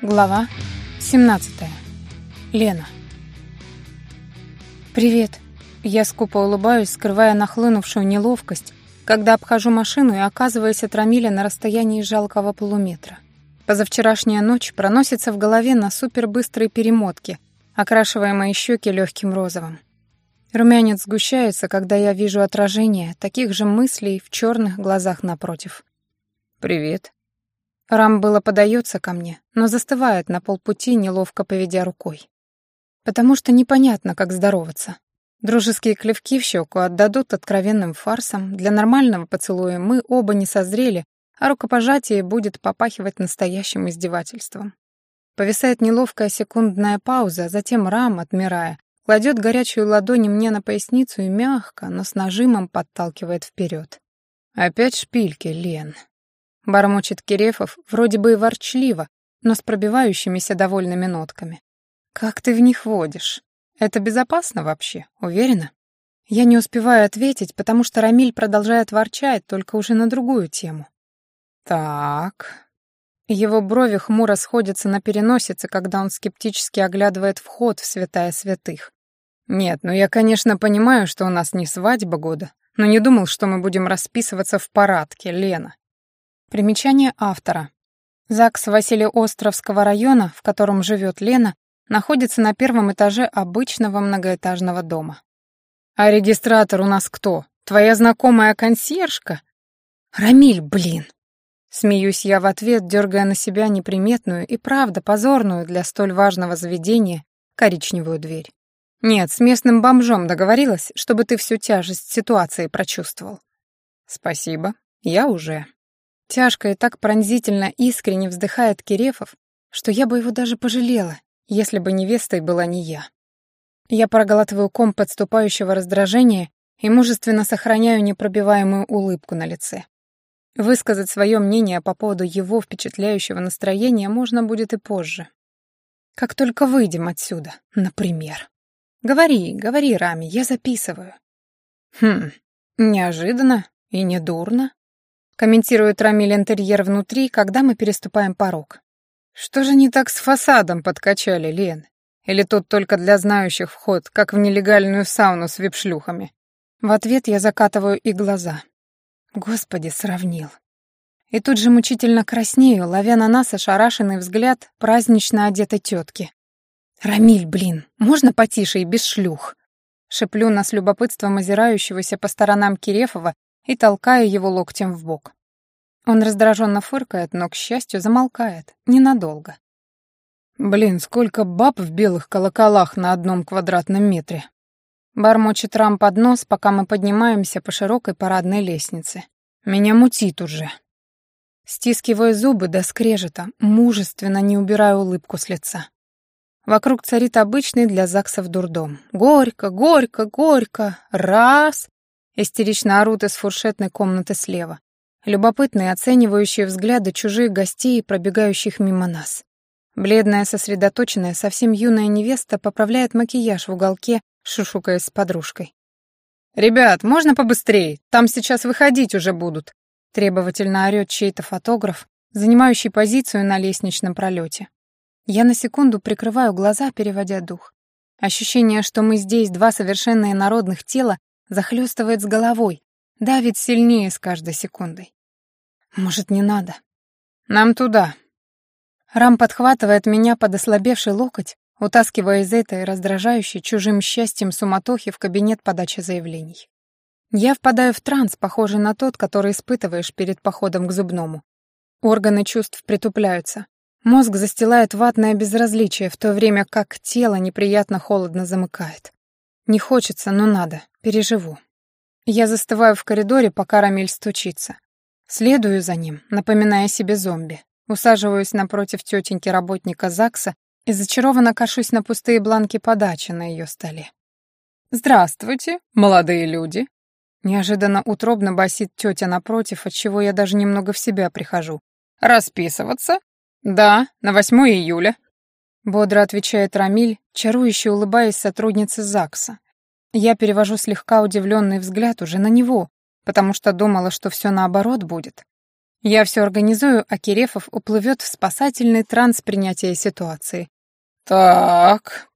Глава 17. Лена. «Привет». Я скупо улыбаюсь, скрывая нахлынувшую неловкость, когда обхожу машину и оказываюсь от Рамиля на расстоянии жалкого полуметра. Позавчерашняя ночь проносится в голове на супербыстрой перемотке, окрашивая мои щеки легким розовым. Румянец сгущается, когда я вижу отражение таких же мыслей в черных глазах напротив. «Привет», Рам было подается ко мне, но застывает на полпути, неловко поведя рукой. Потому что непонятно, как здороваться. Дружеские клевки в щеку отдадут откровенным фарсом, для нормального поцелуя мы оба не созрели, а рукопожатие будет попахивать настоящим издевательством. Повисает неловкая секундная пауза, затем Рам, отмирая, кладет горячую ладонь мне на поясницу и мягко, но с нажимом подталкивает вперед. «Опять шпильки, Лен», Бормочет Кирефов, вроде бы и ворчливо, но с пробивающимися довольными нотками. «Как ты в них водишь? Это безопасно вообще, уверена?» Я не успеваю ответить, потому что Рамиль продолжает ворчать, только уже на другую тему. «Так...» Его брови хмуро сходятся на переносице, когда он скептически оглядывает вход в святая святых. «Нет, ну я, конечно, понимаю, что у нас не свадьба года, но не думал, что мы будем расписываться в парадке, Лена. Примечание автора. ЗАГС Василиостровского района, в котором живет Лена, находится на первом этаже обычного многоэтажного дома. «А регистратор у нас кто? Твоя знакомая консьержка?» «Рамиль, блин!» Смеюсь я в ответ, дергая на себя неприметную и правда позорную для столь важного заведения коричневую дверь. «Нет, с местным бомжом договорилась, чтобы ты всю тяжесть ситуации прочувствовал». «Спасибо, я уже». Тяжко и так пронзительно искренне вздыхает Кирефов, что я бы его даже пожалела, если бы невестой была не я. Я проглатываю ком подступающего раздражения и мужественно сохраняю непробиваемую улыбку на лице. Высказать свое мнение по поводу его впечатляющего настроения можно будет и позже. Как только выйдем отсюда, например. Говори, говори, Рами, я записываю. Хм, неожиданно и недурно комментирует Рамиль интерьер внутри, когда мы переступаем порог. Что же не так с фасадом подкачали, Лен? Или тут только для знающих вход, как в нелегальную сауну с вип-шлюхами? В ответ я закатываю и глаза. Господи, сравнил. И тут же мучительно краснею, ловя на нас ошарашенный взгляд празднично одетой тетки. «Рамиль, блин, можно потише и без шлюх?» Шеплю на с любопытством озирающегося по сторонам Кирефова и толкаю его локтем в бок. Он раздраженно фыркает, но, к счастью, замолкает. Ненадолго. «Блин, сколько баб в белых колоколах на одном квадратном метре!» Бормочет рам под нос, пока мы поднимаемся по широкой парадной лестнице. «Меня мутит уже!» Стискиваю зубы до скрежета, мужественно не убираю улыбку с лица. Вокруг царит обычный для ЗАГСов дурдом. Горько, горько, горько. Раз. Истерично орут из фуршетной комнаты слева. Любопытные, оценивающие взгляды чужих гостей, пробегающих мимо нас. Бледная, сосредоточенная, совсем юная невеста поправляет макияж в уголке, шушукаясь с подружкой. «Ребят, можно побыстрее? Там сейчас выходить уже будут!» Требовательно орёт чей-то фотограф, занимающий позицию на лестничном пролете. Я на секунду прикрываю глаза, переводя дух. Ощущение, что мы здесь два совершенно инородных тела, захлестывает с головой, давит сильнее с каждой секундой. Может, не надо? Нам туда. Рам подхватывает меня под ослабевший локоть, утаскивая из этой раздражающей чужим счастьем суматохи в кабинет подачи заявлений. Я впадаю в транс, похожий на тот, который испытываешь перед походом к зубному. Органы чувств притупляются. Мозг застилает ватное безразличие, в то время как тело неприятно холодно замыкает. Не хочется, но надо. Переживу. Я застываю в коридоре, пока Рамиль стучится. Следую за ним, напоминая себе зомби. Усаживаюсь напротив тетеньки работника ЗАГСа и зачарованно кашусь на пустые бланки подачи на ее столе. «Здравствуйте, молодые люди!» Неожиданно утробно басит тетя напротив, от чего я даже немного в себя прихожу. «Расписываться?» «Да, на 8 июля», Бодро отвечает Рамиль, чарующе улыбаясь сотруднице ЗАГСа. Я перевожу слегка удивленный взгляд уже на него, потому что думала, что все наоборот будет. Я все организую, а Кирефов уплывет в спасательный транс принятия ситуации. «Так...»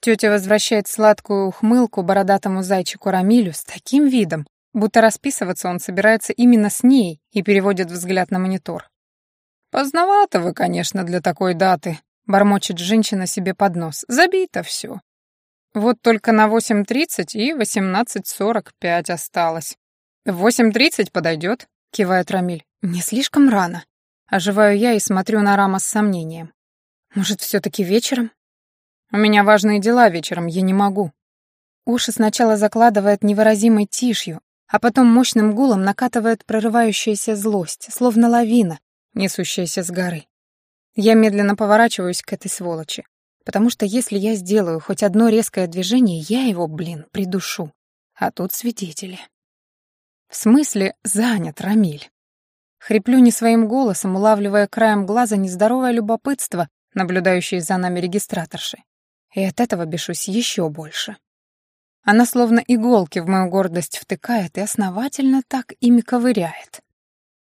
Тетя возвращает сладкую ухмылку бородатому зайчику Рамилю с таким видом, будто расписываться он собирается именно с ней и переводит взгляд на монитор. «Поздновато вы, конечно, для такой даты», — бормочет женщина себе под нос. «Забито все. Вот только на 8.30 и 18.45 осталось. В 8.30 подойдет», — кивает Рамиль. «Не слишком рано». Оживаю я и смотрю на Рама с сомнением. «Может, все-таки вечером?» «У меня важные дела вечером, я не могу». Уши сначала закладывает невыразимой тишью, а потом мощным гулом накатывает прорывающаяся злость, словно лавина, несущаяся с горы. Я медленно поворачиваюсь к этой сволочи, потому что если я сделаю хоть одно резкое движение, я его, блин, придушу. А тут свидетели. В смысле, занят Рамиль. Хриплю не своим голосом, улавливая краем глаза нездоровое любопытство, наблюдающее за нами регистраторши. И от этого бешусь еще больше. Она словно иголки в мою гордость втыкает и основательно так ими ковыряет.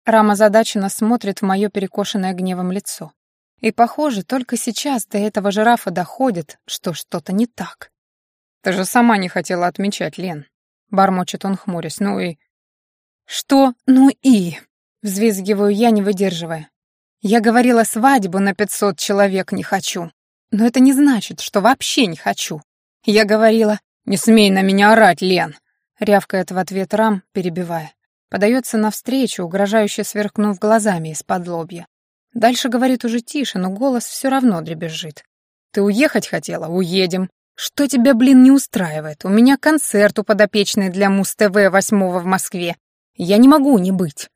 Рама задаченно смотрит в мое перекошенное гневом лицо. И, похоже, только сейчас до этого жирафа доходит, что что-то не так. «Ты же сама не хотела отмечать, Лен», — бормочет он, хмурясь. «Ну и...» «Что «ну и...» — взвизгиваю я, не выдерживая. «Я говорила, свадьбу на пятьсот человек не хочу. Но это не значит, что вообще не хочу. Я говорила, «Не смей на меня орать, Лен!» — рявкает в ответ Рам, перебивая. Подается навстречу, угрожающе сверкнув глазами из-под лобья. Дальше говорит уже тише, но голос все равно дребезжит. «Ты уехать хотела? Уедем. Что тебя, блин, не устраивает? У меня концерт у подопечной для Муз-ТВ восьмого в Москве. Я не могу не быть.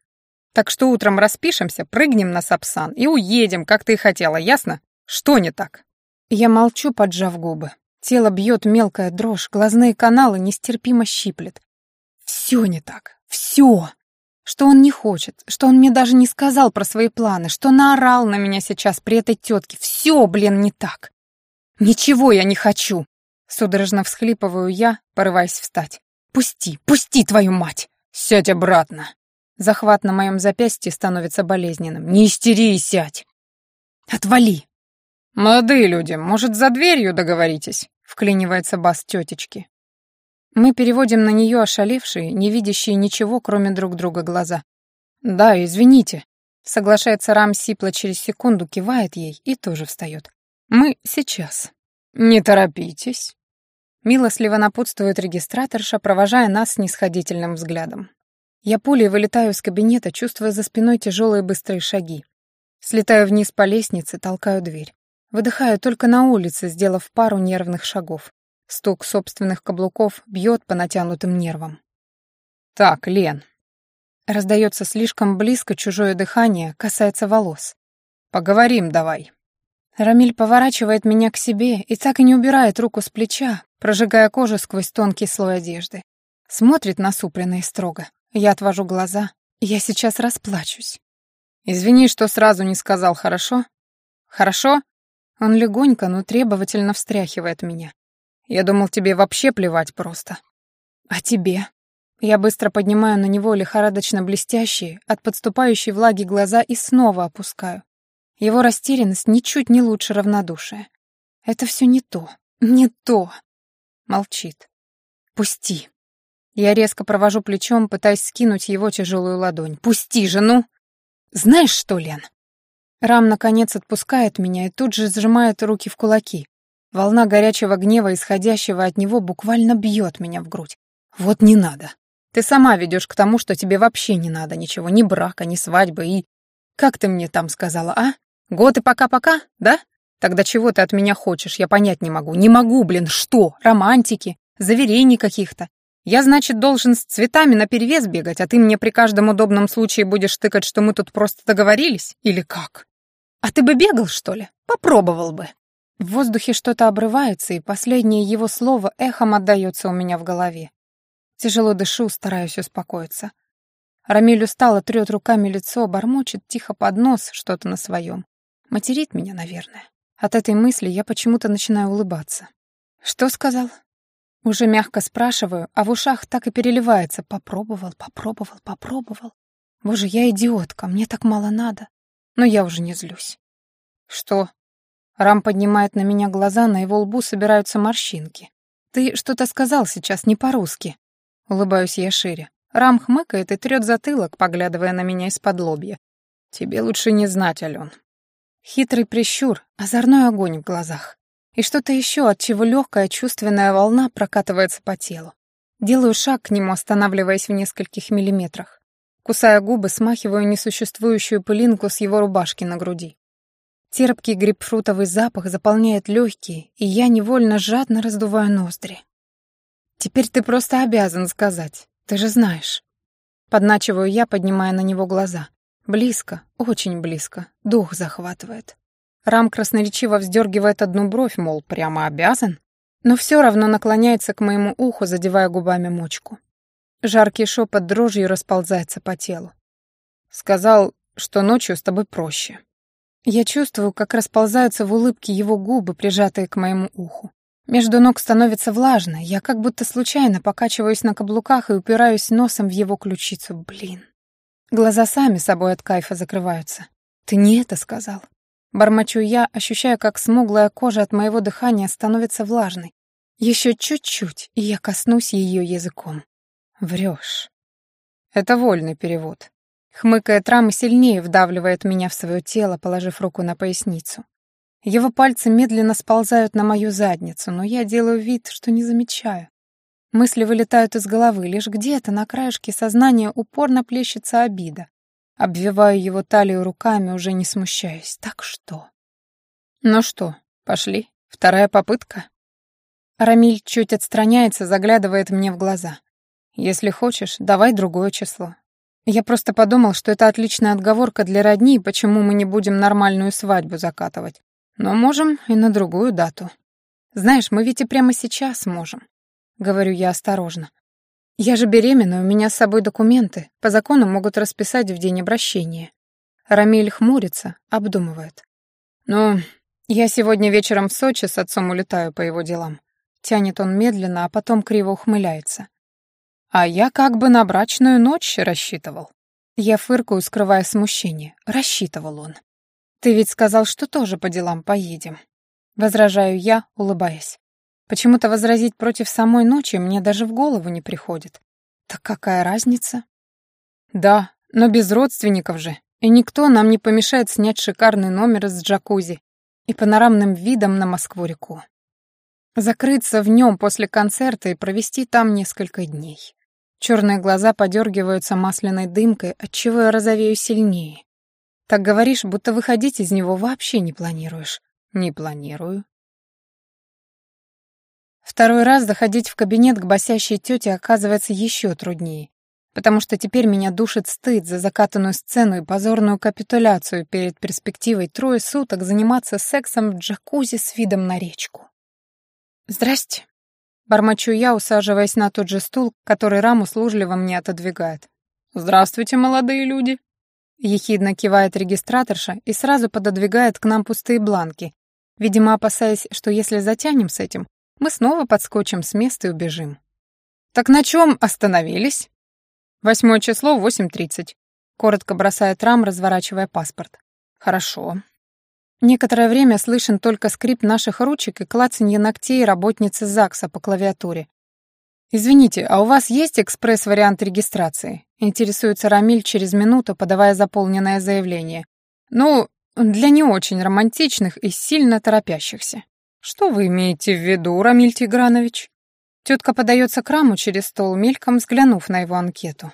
Так что утром распишемся, прыгнем на Сапсан и уедем, как ты и хотела, ясно? Что не так?» Я молчу, поджав губы. Тело бьет мелкая дрожь, глазные каналы нестерпимо щиплет. Все не так, все. Что он не хочет, что он мне даже не сказал про свои планы, что наорал на меня сейчас при этой тетке. Все, блин, не так. Ничего я не хочу. Судорожно всхлипываю я, порываясь встать. «Пусти, пусти, твою мать! Сядь обратно!» Захват на моем запястье становится болезненным. «Не истери и сядь!» «Отвали!» «Молодые люди, может, за дверью договоритесь?» — вклинивается бас тетечки. Мы переводим на нее ошалевшие, не видящие ничего, кроме друг друга глаза. «Да, извините», — соглашается Рам сипло через секунду, кивает ей и тоже встает. «Мы сейчас». «Не торопитесь», — милостливо напутствует регистраторша, провожая нас снисходительным взглядом. Я пулей вылетаю из кабинета, чувствуя за спиной тяжелые быстрые шаги. Слетаю вниз по лестнице, толкаю дверь. Выдыхаю только на улице, сделав пару нервных шагов. Стук собственных каблуков бьет по натянутым нервам. «Так, Лен». Раздается слишком близко чужое дыхание, касается волос. «Поговорим давай». Рамиль поворачивает меня к себе и так и не убирает руку с плеча, прожигая кожу сквозь тонкий слой одежды. Смотрит насупленно и строго. Я отвожу глаза. Я сейчас расплачусь. «Извини, что сразу не сказал, хорошо?» «Хорошо?» Он легонько, но требовательно встряхивает меня. Я думал, тебе вообще плевать просто. А тебе? Я быстро поднимаю на него лихорадочно блестящие, от подступающей влаги глаза и снова опускаю. Его растерянность ничуть не лучше равнодушия. Это все не то, не то. Молчит. Пусти. Я резко провожу плечом, пытаясь скинуть его тяжелую ладонь. Пусти же, ну! Знаешь что, Лен? Рам, наконец, отпускает меня и тут же сжимает руки в кулаки. Волна горячего гнева, исходящего от него, буквально бьет меня в грудь. Вот не надо. Ты сама ведешь к тому, что тебе вообще не надо ничего, ни брака, ни свадьбы и... Как ты мне там сказала, а? Год и пока-пока, да? Тогда чего ты от меня хочешь, я понять не могу. Не могу, блин, что? Романтики? Заверений каких-то? Я, значит, должен с цветами наперевес бегать, а ты мне при каждом удобном случае будешь тыкать, что мы тут просто договорились? Или как? А ты бы бегал, что ли? Попробовал бы. В воздухе что-то обрывается, и последнее его слово эхом отдаётся у меня в голове. Тяжело дышу, стараюсь успокоиться. Рамиль устало трёт руками лицо, бормочет тихо под нос что-то на своем. Материт меня, наверное. От этой мысли я почему-то начинаю улыбаться. «Что сказал?» Уже мягко спрашиваю, а в ушах так и переливается. Попробовал, попробовал, попробовал. Боже, я идиотка, мне так мало надо. Но я уже не злюсь. Что? Рам поднимает на меня глаза, на его лбу собираются морщинки. Ты что-то сказал сейчас не по-русски. Улыбаюсь я шире. Рам хмыкает и трёт затылок, поглядывая на меня из-под лобья. Тебе лучше не знать, Ален. Хитрый прищур, озорной огонь в глазах. И что-то еще, от чего легкая чувственная волна прокатывается по телу. Делаю шаг к нему, останавливаясь в нескольких миллиметрах. Кусая губы, смахиваю несуществующую пылинку с его рубашки на груди. Терпкий грейпфрутовый запах заполняет легкие, и я невольно жадно раздуваю ноздри. «Теперь ты просто обязан сказать. Ты же знаешь». Подначиваю я, поднимая на него глаза. Близко, очень близко, дух захватывает. Рам красноречиво вздергивает одну бровь, мол, прямо обязан, но все равно наклоняется к моему уху, задевая губами мочку. Жаркий шепот дрожью расползается по телу. Сказал, что ночью с тобой проще. Я чувствую, как расползаются в улыбке его губы, прижатые к моему уху. Между ног становится влажно, я как будто случайно покачиваюсь на каблуках и упираюсь носом в его ключицу. Блин. Глаза сами собой от кайфа закрываются. «Ты не это сказал». Бормочу я, ощущая, как смуглая кожа от моего дыхания становится влажной. Еще чуть-чуть, и я коснусь ее языком. Врешь. Это вольный перевод. Хмыкает Рам сильнее вдавливает меня в свое тело, положив руку на поясницу. Его пальцы медленно сползают на мою задницу, но я делаю вид, что не замечаю. Мысли вылетают из головы, лишь где-то на краешке сознания упорно плещется обида. Обвиваю его талию руками, уже не смущаясь. Так что? Ну что, пошли? Вторая попытка? Рамиль чуть отстраняется, заглядывает мне в глаза. Если хочешь, давай другое число. Я просто подумал, что это отличная отговорка для родни, почему мы не будем нормальную свадьбу закатывать. Но можем и на другую дату. Знаешь, мы ведь и прямо сейчас можем. — говорю я осторожно. «Я же беременна, у меня с собой документы. По закону могут расписать в день обращения». Рамиль хмурится, обдумывает. «Ну, я сегодня вечером в Сочи с отцом улетаю по его делам». Тянет он медленно, а потом криво ухмыляется. «А я как бы на брачную ночь рассчитывал». Я фыркаю, скрывая смущение. Рассчитывал он. «Ты ведь сказал, что тоже по делам поедем». Возражаю я, улыбаясь. Почему-то возразить против самой ночи мне даже в голову не приходит. Так какая разница? Да, но без родственников же. И никто нам не помешает снять шикарный номер с джакузи и панорамным видом на Москву-реку. Закрыться в нем после концерта и провести там несколько дней. Черные глаза подергиваются масляной дымкой, отчего я розовею сильнее. Так говоришь, будто выходить из него вообще не планируешь. Не планирую. Второй раз заходить в кабинет к босящей тете оказывается еще труднее, потому что теперь меня душит стыд за закатанную сцену и позорную капитуляцию перед перспективой трое суток заниматься сексом в джакузи с видом на речку. «Здрасте», — бормочу я, усаживаясь на тот же стул, который раму служливо мне отодвигает. «Здравствуйте, молодые люди», — ехидно кивает регистраторша и сразу пододвигает к нам пустые бланки, видимо, опасаясь, что если затянем с этим, мы снова подскочим с места и убежим. «Так на чем остановились?» «Восьмое число, 8.30», — коротко бросает Рам, разворачивая паспорт. «Хорошо». Некоторое время слышен только скрип наших ручек и клацанье ногтей работницы ЗАГСа по клавиатуре. «Извините, а у вас есть экспресс-вариант регистрации?» — интересуется Рамиль через минуту, подавая заполненное заявление. «Ну, для не очень романтичных и сильно торопящихся». «Что вы имеете в виду, Рамиль Тигранович?» Тетка подается к раму через стол, мельком взглянув на его анкету.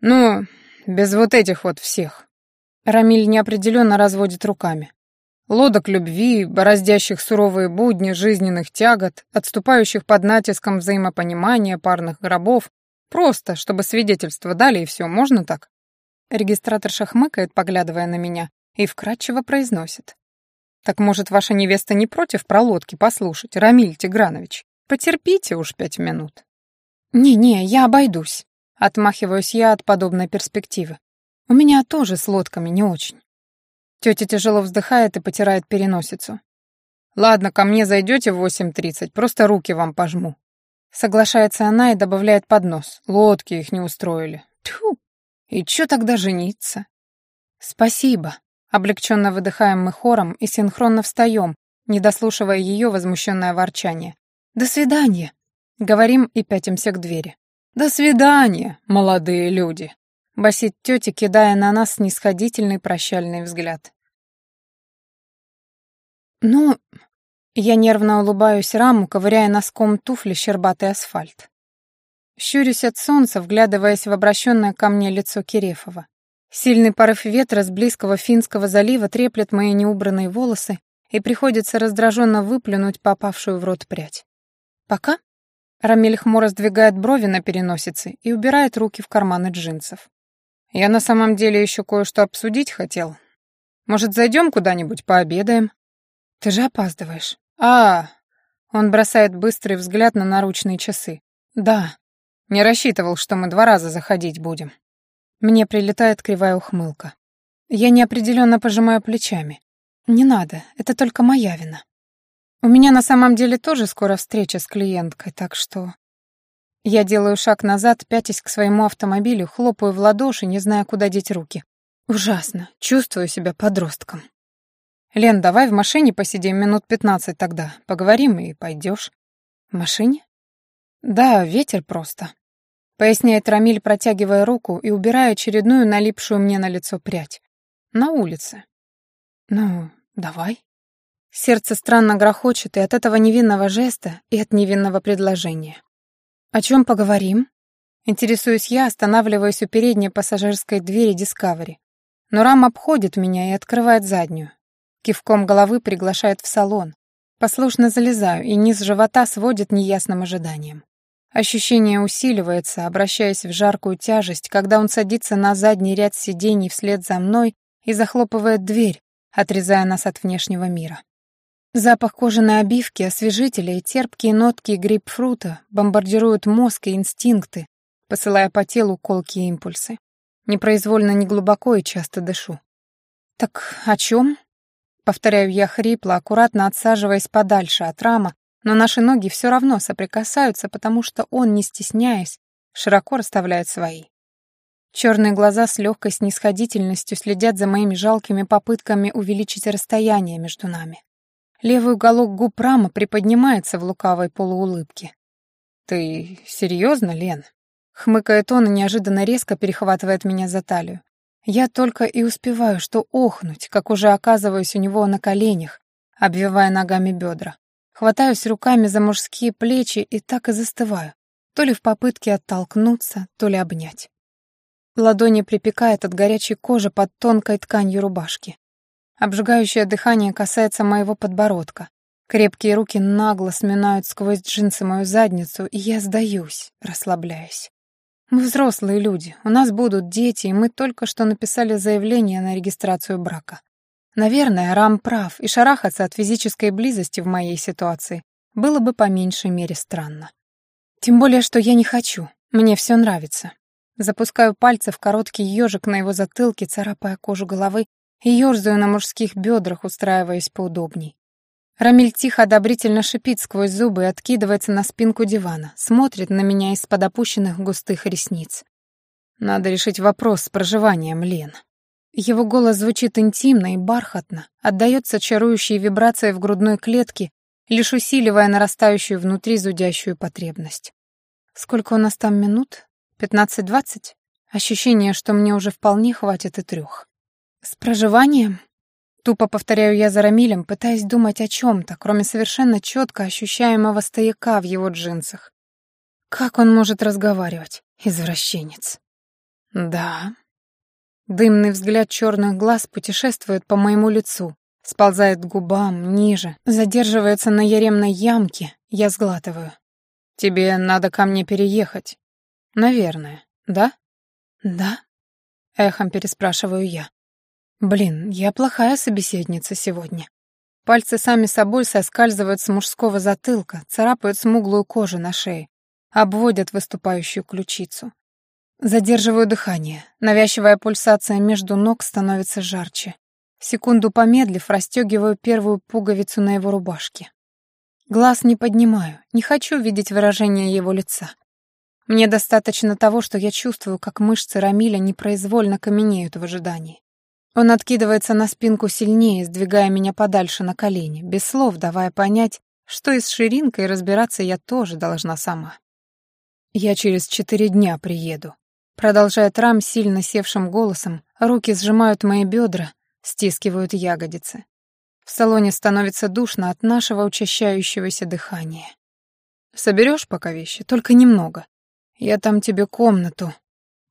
«Ну, без вот этих вот всех». Рамиль неопределенно разводит руками. Лодок любви, бороздящих суровые будни, жизненных тягот, отступающих под натиском взаимопонимания, парных гробов. Просто, чтобы свидетельство дали, и все, можно так? Регистратор шахмыкает, поглядывая на меня, и вкратчиво произносит. Так, может, ваша невеста не против про лодки послушать, Рамиль Тигранович? Потерпите уж пять минут. Не-не, я обойдусь. Отмахиваюсь я от подобной перспективы. У меня тоже с лодками не очень. Тетя тяжело вздыхает и потирает переносицу. «Ладно, ко мне зайдете в 8.30, просто руки вам пожму». Соглашается она и добавляет под нос. Лодки их не устроили. Тьфу! И чё тогда жениться? Спасибо. Облегченно выдыхаем мы хором и синхронно встаем, не дослушивая ее возмущенное ворчание. «До свидания!» — говорим и пятимся к двери. «До свидания, молодые люди!» — басит тетя, кидая на нас снисходительный прощальный взгляд. «Ну...» Я нервно улыбаюсь раму, ковыряя носком туфли щербатый асфальт. Щурюсь от солнца, вглядываясь в обращенное ко мне лицо Кирефова. Сильный порыв ветра с близкого Финского залива треплет мои неубранные волосы, и приходится раздраженно выплюнуть попавшую в рот прядь. «Пока?» Рамиль хмуро сдвигает брови на переносице и убирает руки в карманы джинсов. «Я на самом деле еще кое-что обсудить хотел. Может, зайдем куда-нибудь пообедаем?» «Ты же опаздываешь». «А...» Он бросает быстрый взгляд на наручные часы. «Да». «Не рассчитывал, что мы два раза заходить будем». Мне прилетает кривая ухмылка. Я неопределенно пожимаю плечами. Не надо, это только моя вина. У меня на самом деле тоже скоро встреча с клиенткой, так что... Я делаю шаг назад, пятясь к своему автомобилю, хлопаю в ладоши, не зная, куда деть руки. Ужасно, чувствую себя подростком. Лен, давай в машине посидим минут пятнадцать тогда, поговорим и пойдешь. В машине? Да, ветер просто поясняет Рамиль, протягивая руку и убирая очередную налипшую мне на лицо прядь. На улице. Ну, давай. Сердце странно грохочет и от этого невинного жеста, и от невинного предложения. О чем поговорим? Интересуюсь я, останавливаясь у передней пассажирской двери Дискавери. Но Рам обходит меня и открывает заднюю. Кивком головы приглашает в салон. Послушно залезаю, и низ живота сводит неясным ожиданием. Ощущение усиливается, обращаясь в жаркую тяжесть, когда он садится на задний ряд сидений вслед за мной и захлопывает дверь, отрезая нас от внешнего мира. Запах кожаной обивки, освежителя и терпкие нотки грейпфрута бомбардируют мозг и инстинкты, посылая по телу колкие импульсы. Непроизвольно неглубоко и часто дышу. «Так о чем?» Повторяю я хрипло, аккуратно отсаживаясь подальше от рама, но наши ноги все равно соприкасаются, потому что он, не стесняясь, широко расставляет свои. Черные глаза с легкой снисходительностью следят за моими жалкими попытками увеличить расстояние между нами. Левый уголок губ Рама приподнимается в лукавой полуулыбке. «Ты серьезно, Лен?» Хмыкает он и неожиданно резко перехватывает меня за талию. Я только и успеваю, что охнуть, как уже оказываюсь у него на коленях, обвивая ногами бедра. Хватаюсь руками за мужские плечи и так и застываю, то ли в попытке оттолкнуться, то ли обнять. Ладони припекает от горячей кожи под тонкой тканью рубашки. Обжигающее дыхание касается моего подбородка. Крепкие руки нагло сминают сквозь джинсы мою задницу, и я сдаюсь, расслабляясь. Мы взрослые люди, у нас будут дети, и мы только что написали заявление на регистрацию брака. Наверное, Рам прав, и шарахаться от физической близости в моей ситуации было бы по меньшей мере странно. Тем более, что я не хочу, мне все нравится. Запускаю пальцы в короткий ежик на его затылке, царапая кожу головы, и ёрзаю на мужских бедрах, устраиваясь поудобней. Рамиль тихо одобрительно шипит сквозь зубы и откидывается на спинку дивана, смотрит на меня из-под опущенных густых ресниц. Надо решить вопрос с проживанием, Лен. Его голос звучит интимно и бархатно, отдаётся чарующей вибрацией в грудной клетке, лишь усиливая нарастающую внутри зудящую потребность. Сколько у нас там минут? Пятнадцать-двадцать? Ощущение, что мне уже вполне хватит и трех. С проживанием? Тупо повторяю я за Рамилем, пытаясь думать о чем-то, кроме совершенно четко ощущаемого стояка в его джинсах. Как он может разговаривать, извращенец? Да, Дымный взгляд черных глаз путешествует по моему лицу, сползает к губам, ниже, задерживается на яремной ямке, я сглатываю. «Тебе надо ко мне переехать». «Наверное, да?» «Да?» — эхом переспрашиваю я. «Блин, я плохая собеседница сегодня». Пальцы сами собой соскальзывают с мужского затылка, царапают смуглую кожу на шее, обводят выступающую ключицу. Задерживаю дыхание. Навязчивая пульсация между ног становится жарче. Секунду помедлив, расстегиваю первую пуговицу на его рубашке. Глаз не поднимаю, не хочу видеть выражение его лица. Мне достаточно того, что я чувствую, как мышцы Рамиля непроизвольно каменеют в ожидании. Он откидывается на спинку сильнее, сдвигая меня подальше на колени, без слов давая понять, что и с ширинкой разбираться я тоже должна сама. «Я через четыре дня приеду», — продолжает Рам сильно севшим голосом, руки сжимают мои бедра, стискивают ягодицы. В салоне становится душно от нашего учащающегося дыхания. «Соберешь пока вещи, только немного. Я там тебе комнату».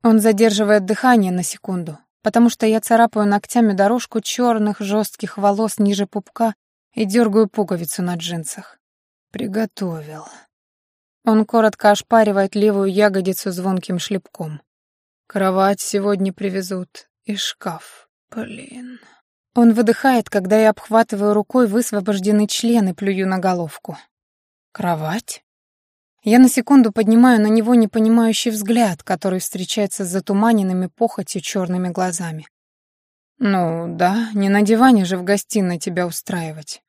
Он задерживает дыхание на секунду, потому что я царапаю ногтями дорожку черных жестких волос ниже пупка и дергаю пуговицу на джинсах. Приготовил. Он коротко ошпаривает левую ягодицу звонким шлепком. Кровать сегодня привезут и шкаф. Блин. Он выдыхает, когда я обхватываю рукой высвобожденный член и плюю на головку. Кровать? Я на секунду поднимаю на него непонимающий взгляд, который встречается с затуманенными похотью черными глазами. «Ну да, не на диване же в гостиной тебя устраивать.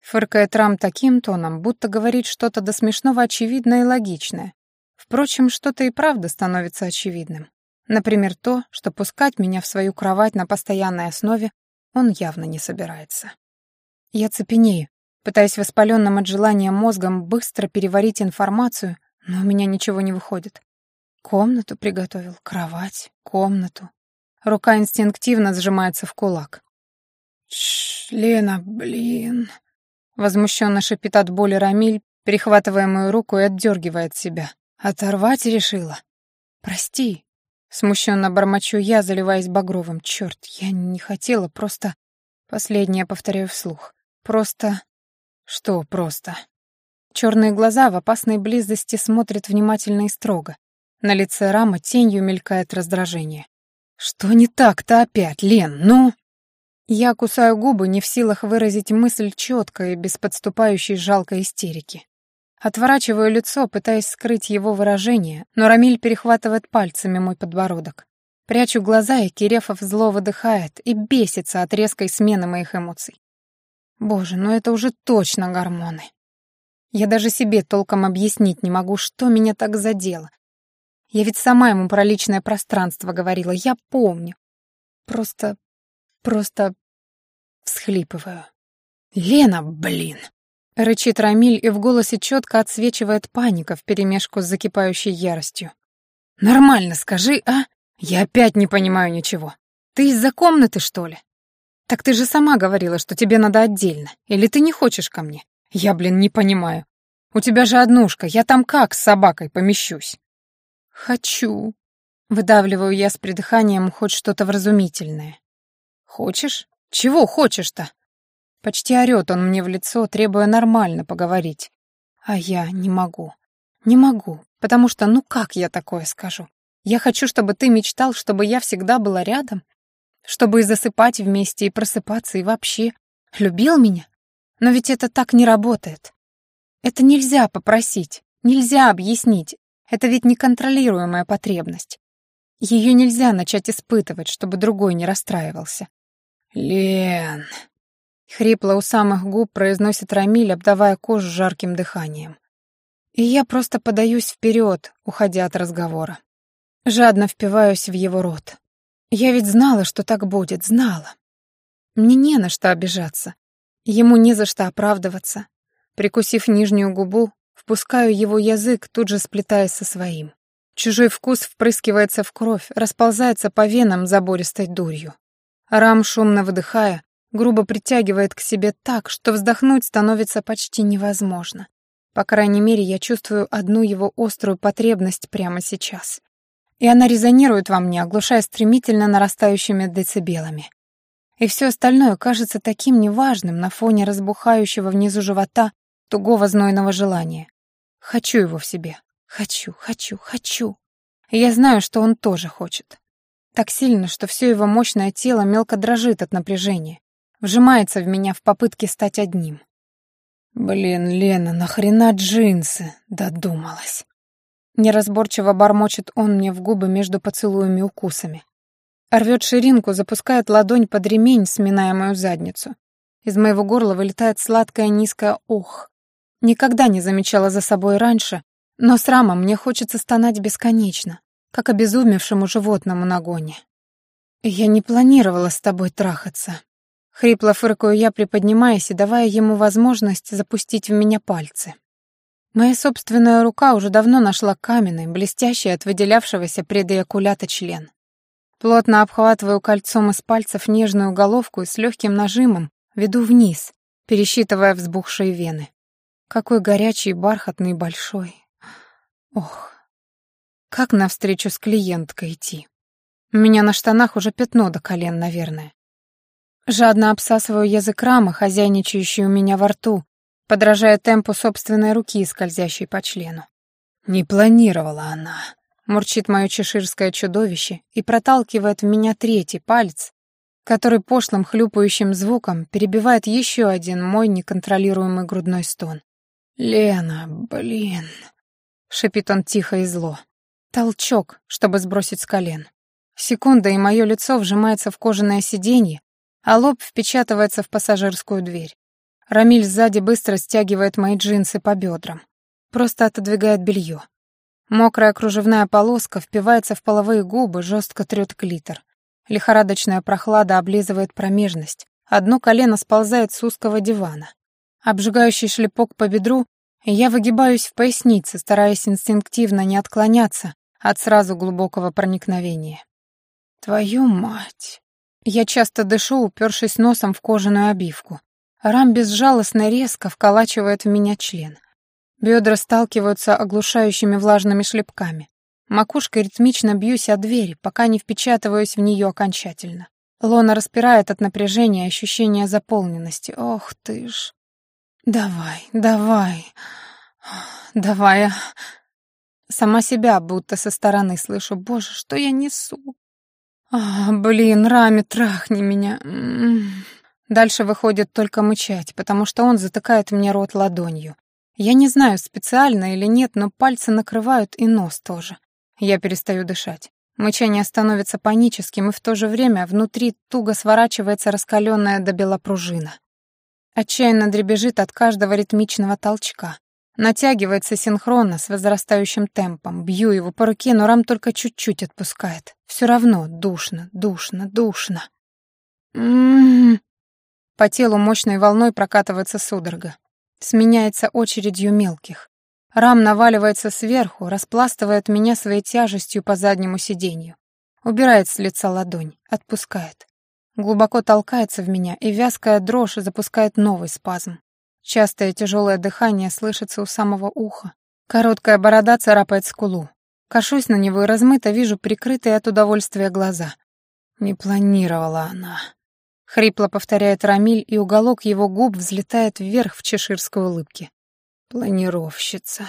Фыркает Рам таким тоном, будто говорит что-то до смешного очевидное и логичное. Впрочем, что-то и правда становится очевидным. Например, то, что пускать меня в свою кровать на постоянной основе он явно не собирается. Я цепенею, пытаясь воспаленным от желания мозгом быстро переварить информацию, но у меня ничего не выходит. Комнату приготовил, кровать, комнату. Рука инстинктивно сжимается в кулак. Чш, Лена, блин. Возмущенно шипит от боли Рамиль, перехватывая мою руку и отдергивает себя. Оторвать решила. Прости. Смущенно бормочу я, заливаясь багровым. Черт, я не хотела, просто... Последнее повторяю вслух. Просто... Что просто? Черные глаза в опасной близости смотрят внимательно и строго. На лице Рама тенью мелькает раздражение. «Что не так-то опять, Лен, ну?» Я кусаю губы, не в силах выразить мысль четко и без подступающей жалкой истерики. Отворачиваю лицо, пытаясь скрыть его выражение, но Рамиль перехватывает пальцами мой подбородок. Прячу глаза, и Кирефов зло выдыхает и бесится от резкой смены моих эмоций. Боже, ну это уже точно гормоны. Я даже себе толком объяснить не могу, что меня так задело. Я ведь сама ему про личное пространство говорила, я помню. Просто Просто всхлипываю. «Лена, блин!» — рычит Рамиль, и в голосе четко отсвечивает паника вперемешку с закипающей яростью. «Нормально скажи, а? Я опять не понимаю ничего. Ты из-за комнаты, что ли? Так ты же сама говорила, что тебе надо отдельно. Или ты не хочешь ко мне? Я, блин, не понимаю. У тебя же однушка, я там как с собакой помещусь?» «Хочу», — выдавливаю я с придыханием хоть что-то вразумительное. «Хочешь? Чего хочешь-то?» Почти орёт он мне в лицо, требуя нормально поговорить. А я не могу. Не могу, потому что ну как я такое скажу? Я хочу, чтобы ты мечтал, чтобы я всегда была рядом, чтобы и засыпать вместе, и просыпаться, и вообще любил меня. Но ведь это так не работает. Это нельзя попросить, нельзя объяснить. Это ведь неконтролируемая потребность. Ее нельзя начать испытывать, чтобы другой не расстраивался. «Лен...» — хрипло у самых губ произносит Рамиль, обдавая кожу жарким дыханием. И я просто подаюсь вперед, уходя от разговора. Жадно впиваюсь в его рот. Я ведь знала, что так будет, знала. Мне не на что обижаться. Ему не за что оправдываться. Прикусив нижнюю губу, впускаю его язык, тут же сплетаясь со своим. Чужой вкус впрыскивается в кровь, расползается по венам забористой дурью. Рам, шумно выдыхая, грубо притягивает к себе так, что вздохнуть становится почти невозможно. По крайней мере, я чувствую одну его острую потребность прямо сейчас. И она резонирует во мне, оглушая стремительно нарастающими децибелами. И все остальное кажется таким неважным на фоне разбухающего внизу живота тугого знойного желания. Хочу его в себе. Хочу, хочу, хочу. И я знаю, что он тоже хочет. Так сильно, что все его мощное тело мелко дрожит от напряжения, вжимается в меня в попытке стать одним. «Блин, Лена, нахрена джинсы?» — додумалась. Неразборчиво бормочет он мне в губы между поцелуями и укусами. Рвет ширинку, запускает ладонь под ремень, сминая мою задницу. Из моего горла вылетает сладкое низкое «ох». Никогда не замечала за собой раньше, Но с Рамом мне хочется стонать бесконечно, как обезумевшему животному на гоне. «Я не планировала с тобой трахаться». Хрипло фыркаю я, приподнимаясь и давая ему возможность запустить в меня пальцы. Моя собственная рука уже давно нашла каменный, блестящий от выделявшегося предоякулята член. Плотно обхватываю кольцом из пальцев нежную головку и с легким нажимом веду вниз, пересчитывая взбухшие вены. Какой горячий, бархатный, большой. Ох, как навстречу с клиенткой идти. У меня на штанах уже пятно до колен, наверное. Жадно обсасываю язык рама, хозяйничающий у меня во рту, подражая темпу собственной руки, скользящей по члену. Не планировала она. Мурчит мое чеширское чудовище и проталкивает в меня третий палец, который пошлым хлюпающим звуком перебивает еще один мой неконтролируемый грудной стон. «Лена, блин!» — шипит он тихо и зло. Толчок, чтобы сбросить с колен. Секунда, и мое лицо вжимается в кожаное сиденье, а лоб впечатывается в пассажирскую дверь. Рамиль сзади быстро стягивает мои джинсы по бедрам. Просто отодвигает белье. Мокрая кружевная полоска впивается в половые губы, жестко трет клитор. Лихорадочная прохлада облизывает промежность. Одно колено сползает с узкого дивана. Обжигающий шлепок по бедру, я выгибаюсь в пояснице, стараясь инстинктивно не отклоняться от сразу глубокого проникновения. Твою мать! Я часто дышу, упершись носом в кожаную обивку. Рам безжалостно резко вколачивает в меня член. Бедра сталкиваются оглушающими влажными шлепками. Макушкой ритмично бьюсь о дверь, пока не впечатываюсь в нее окончательно. Лона распирает от напряжения ощущения заполненности. Ох ты ж. Давай, давай, давай. Сама себя будто со стороны слышу. Боже, что я несу? А, блин, Рами, трахни меня. М-м. Дальше выходит только мычать, потому что он затыкает мне рот ладонью. Я не знаю, специально или нет, но пальцы накрывают и нос тоже. Я перестаю дышать. Мычание становится паническим, и в то же время внутри туго сворачивается раскаленная до бела пружина. Отчаянно дребезжит от каждого ритмичного толчка. Натягивается синхронно с возрастающим темпом. Бью его по руке, но рам только чуть-чуть отпускает. Все равно душно, душно, душно. М-м-м. По телу мощной волной прокатывается судорога. Сменяется очередью мелких. Рам наваливается сверху, распластывает меня своей тяжестью по заднему сиденью. Убирает с лица ладонь, отпускает. Глубоко толкается в меня, и вязкая дрожь запускает новый спазм. Частое тяжелое дыхание слышится у самого уха. Короткая борода царапает скулу. Кашусь на него и размыто вижу прикрытые от удовольствия глаза. Не планировала она. Хрипло повторяет Рамиль, и уголок его губ взлетает вверх в чеширской улыбке. Планировщица.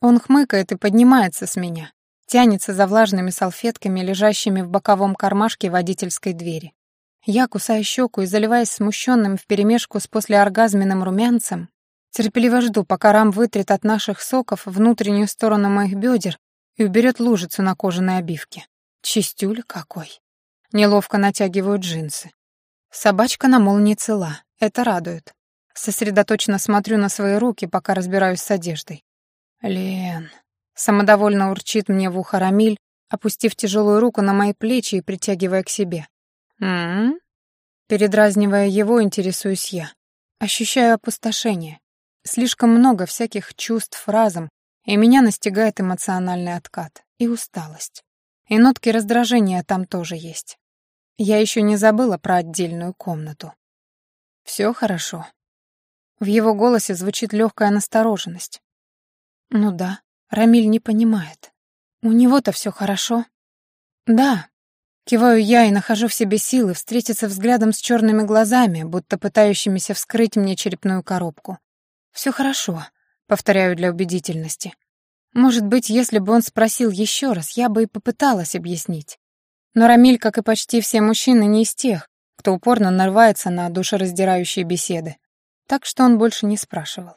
Он хмыкает и поднимается с меня. Тянется за влажными салфетками, лежащими в боковом кармашке водительской двери. Я, кусаю щеку и заливаясь смущенным вперемешку с послеоргазменным румянцем, терпеливо жду, пока Рам вытрет от наших соков внутреннюю сторону моих бедер и уберет лужицу на кожаной обивке. Чистюль какой. Неловко натягиваю джинсы. Собачка на молнии цела. Это радует. Сосредоточенно смотрю на свои руки, пока разбираюсь с одеждой. «Лен...» Самодовольно урчит мне в ухо Рамиль, опустив тяжелую руку на мои плечи и притягивая к себе. «М-м-м?» Передразнивая его, интересуюсь я. Ощущаю опустошение. Слишком много всяких чувств разом, и меня настигает эмоциональный откат и усталость. И нотки раздражения там тоже есть. Я еще не забыла про отдельную комнату. Все хорошо. В его голосе звучит легкая настороженность. Ну да, Рамиль не понимает. У него-то все хорошо. Да, Киваю я и нахожу в себе силы встретиться взглядом с черными глазами, будто пытающимися вскрыть мне черепную коробку. «Все хорошо», — повторяю для убедительности. Может быть, если бы он спросил еще раз, я бы и попыталась объяснить. Но Рамиль, как и почти все мужчины, не из тех, кто упорно нарывается на душераздирающие беседы. Так что он больше не спрашивал.